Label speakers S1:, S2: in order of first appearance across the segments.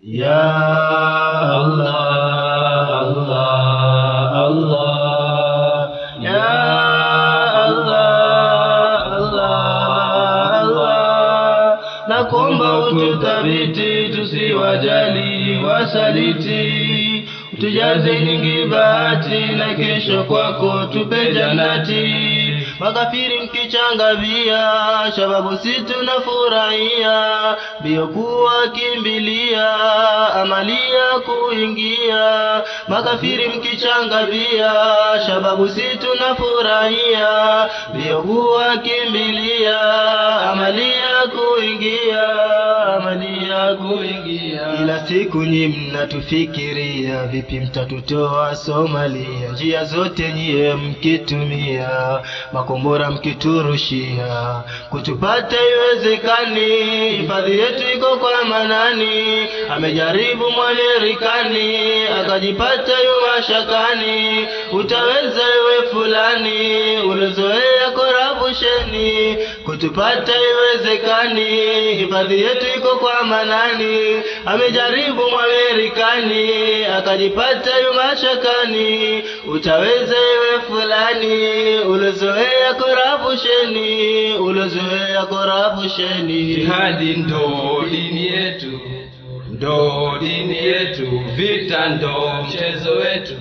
S1: Ya Allah, Allah, Allah. Nakuomba ututhabiti tusiwajali wasaliti, tujaze nyingi bahati na kesho kwako tupe janati. Makafiri mkichangavia, shababu si tunafurahia, furahia kuwa kimbilia, amalia kuingia. Makafiri mkichangavia, shababu si tunafurahia, furahia kuwa kimbilia, amalia kuingia, kuingia. Ila siku nyi mnatufikiria, vipi mtatutoa Somalia? Njia zote nyiye mkitumia makombora mkiturushia, kutupata iwezekani. Hifadhi yetu iko kwa Manani, amejaribu Mwamerikani akajipata yu mashakani. Utaweza iwe fulani, ulozoea korabusheni, kutupata iwezekani. Hifadhi yetu iko kwa Manani, amejaribu Mwamerikani akajipata yumashakani. Utaweza iwe fulani, ulozoea korabusheni, ulozoea korabusheni.
S2: Jihadi ndo dini yetu, ndo dini yetu, vita ndo mchezo wetu,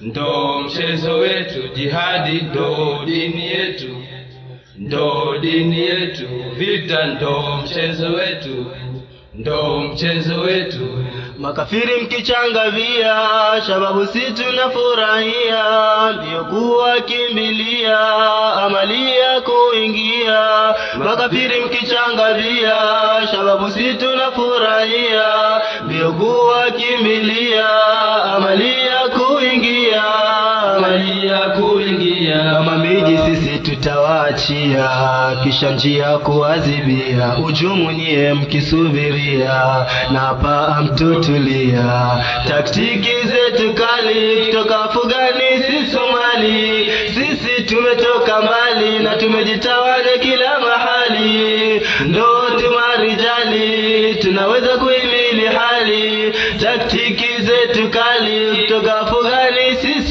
S2: ndo mchezo wetu. Jihadi ndo dini yetu, ndo dini yetu, vita ndo mchezo wetu, ndo mchezo wetu.
S1: Makafiri mkichangavia, shababu si tunafurahia, ndio kuwa kimbilia, amalia kuingia. Makafiri mkichangavia, shababu si tunafurahia, ndio kuwa kimbilia, amalia kuingia, amalia kuingia. Kama miji tutawaachia, kisha njia kuadhibia, ujumu nyie mkisubiria, na hapa mtutulia, Taktiki zetu kali kutoka Afugani si Somali, sisi tumetoka mbali na tumejitawanya kila mahali, ndo tumarijali tunaweza kuhimili hali. Taktiki zetu kali kutoka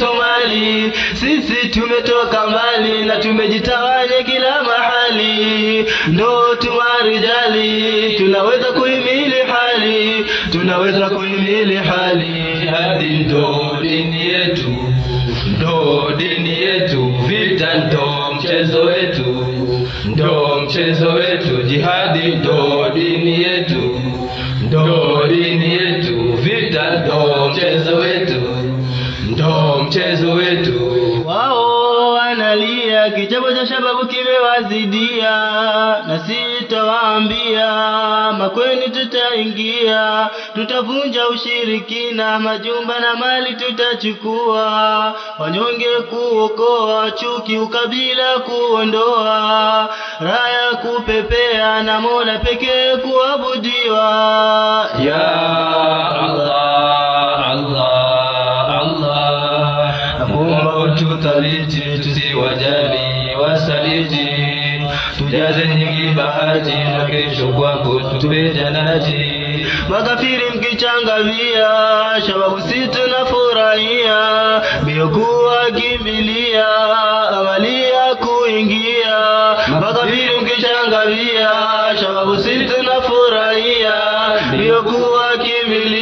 S1: Somali, sisi tumetoka mbali na tumejitawanya kila mahali, ndo tumarijali tunaweza kuhimili hali, tunaweza kuhimili hali.
S2: Jihadi ndo dini yetu, ndo dini yetu, vita ndo mchezo wetu, ndo mchezo wetu. Jihadi ndo dini yetu, ndo dini yetu, vita ndo mchezo wetu, mchezo wetu.
S1: Wao wanalia kichapo cha shababu kimewazidia, na sitawaambia makweni tutaingia, tutavunja ushirikina, majumba na mali tutachukua, wanyonge kuokoa, chuki ukabila kuondoa, raya kupepea na Mola pekee kuabudiwa.
S2: Ya ututhabiti tusiwajali wasaliti, tujaze nyingi bahati na kesho kwako tupe janati.
S1: Makafiri mkichangamia shababu si na furahia kuwa kimbilia, amalia kuingia. Makafiri mkichangamia shababu si na furahia kuwa kimbilia,